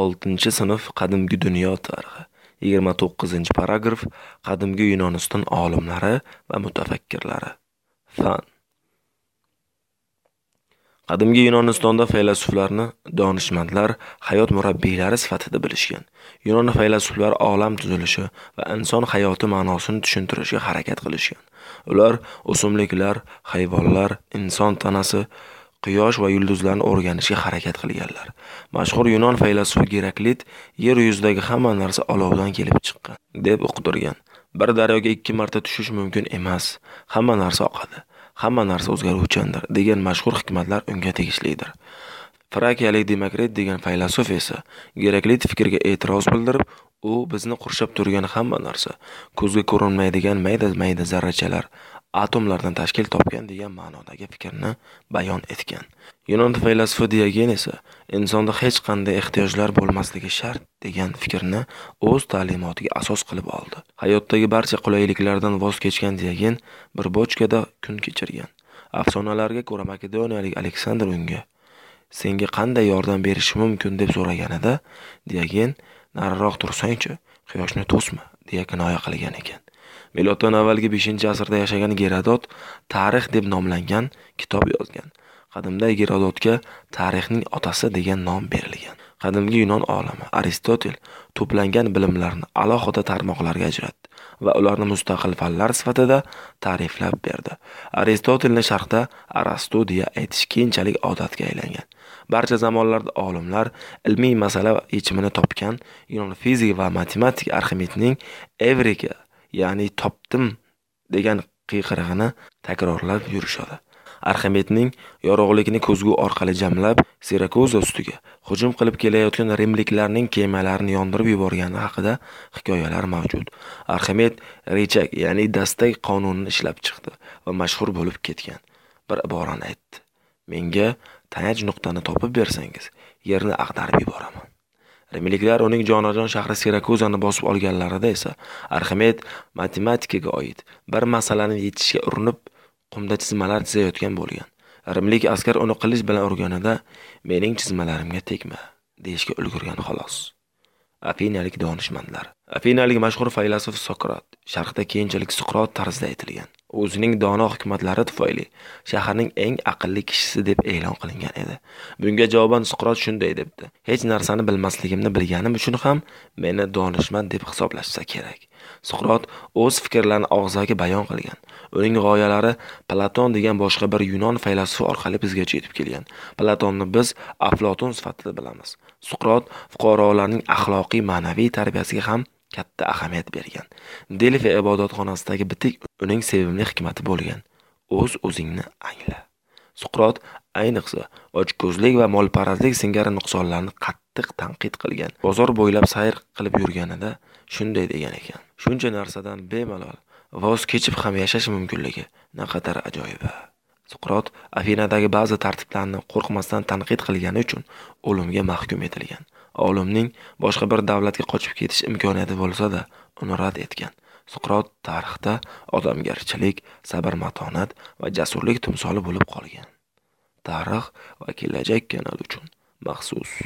Oltinchi sinf Qadimgi dunyo tarixi. Yigirma to'qqizinchi paragraf Qadimgi Yunoniston olimlari va mutafakkirlari. Fan. Qadimgi Yunonistonda faylasuflarni donishmandlar, hayot murabbiylari sifatida bilishgan. Yunon faylasuflari olam tuzilishi va inson hayoti ma'nosini tushuntirishga harakat qilishgan. Ular o'simliklar, hayvonlar, inson tanasi, quyosh va yulduzlarni o'rganishga harakat qilganlar. Mashhur yunon faylasufi Geraklit yer yuzidagi hamma narsa olovdan kelib chiqqan deb uqdirgan. Bir daryoga ikki marta tushish mumkin emas. Hamma narsa oqadi. Hamma narsa o'zgaruvchandir degan mashhur hikmatlar unga tegishlidir. Frakiyalik Demokrit degan faylasuf esa Geraklit fikriga e'tiroz bildirib, u bizni qurshab turgan hamma narsa, ko'zga ko'rinmaydigan mayda-mayda zarrachalar, atomlardan tashkil topgan degan ma'nodagi fikrni bayon etgan. Yunon faylasufi Diogen esa insonda hech qanday ehtiyojlar bo'lmasligi shart degan fikrni o'z ta'limotiga asos qilib oldi. Hayotdagi barcha qulayliklardan voz kechgan Diogen bir bochkada kun kechirgan. Afsonalarga ko'ra Makedoniyalik Aleksandr unga senga qanday yordam berishim mumkin deb so'raganida Diogen nariroq tursangchi, quyoshni to'sma deya kinoya qilgan ekan. Miloddan avvalgi 5-asrda yashagan Gerodot tarix deb nomlangan kitob yozgan. Qadimda Gerodotga tarixning otasi degan nom berilgan. Qadimgi Yunon olimi Aristotel to'plangan bilimlarni alohida tarmoqlarga ajratdi va ularni mustaqil fanlar sifatida ta'riflab berdi. Aristotelni sharqda Arastu deya aytish keyinchalik odatga aylangan. Barcha zamonlarda olimlar ilmiy masala yechimini topgan Yunon fizik va matematik Arximedning Evrika ya'ni topdim degan qiyqirig'ini takrorlab yurishadi. Arximedning yorug'likni ko'zgu orqali jamlab Sirakuza ustiga hujum qilib kelayotgan rimliklarning kemalarini yondirib yuborgani haqida hikoyalar mavjud. Arximed rechak, ya'ni dastak qonunini ishlab chiqdi va mashhur bo'lib ketgan. Bir iborani aytdi. Menga tayanch nuqtani topib bersangiz, yerni ag'darib yuboraman. Rimliklar uning jonajon shahri Sirakuzani bosib olganlarida esa Arximed matematikaga oid bir masalani yechishga urinib, qumda chizmalar chizayotgan bo'lgan. Rimlik askar uni qilich bilan urganida mening chizmalarimga tegma deyishga ulgurgan xolos. Afinalik donishmandlar. Afinalik mashhur faylasuf Sokrat, sharqda keyinchalik Suqrot tarzida aytilgan. o'zining dono hikmatlari tufayli shaharning eng aqlli kishisi deb e'lon qilingan edi. Bunga javoban Suqrot shunday debdi: "Hech narsani bilmasligimni bilganim uchun ham meni donishmand deb hisoblashsa kerak." Suqrot o'z fikrlarini og'zaki bayon qilgan. Uning g'oyalari Platon degan boshqa bir yunon faylasufi orqali bizgacha yetib kelgan. Platonni biz Aflotun sifatida bilamiz. Suqrot fuqarolarning axloqiy ma'naviy tarbiyasiga ham katta ahamiyat bergan. Delfi ibodatxonasidagi bitik uning sevimli hikmati bo'lgan. O'z o'zingni angla. Suqrot ayniqsa ochko'zlik va molparazlik singari nuqsonlarni qattiq tanqid qilgan. Bozor bo'ylab sayr qilib yurganida shunday degan ekan. Shuncha narsadan bemalol voz kechib ham yashash mumkinligi naqadar ajoyib. Suqrot Afinadagi ba'zi tartiblarni qo'rqmasdan tanqid qilgani uchun o'limga mahkum etilgan. Olimning boshqa bir davlatga qochib ketish imkoniyati bo'lsa-da, uni rad etgan. Suqrot tarixda odamgarchilik, sabr-matonat va jasurlik timsoli bo'lib qolgan. Tarix va kelajak kanali uchun maxsus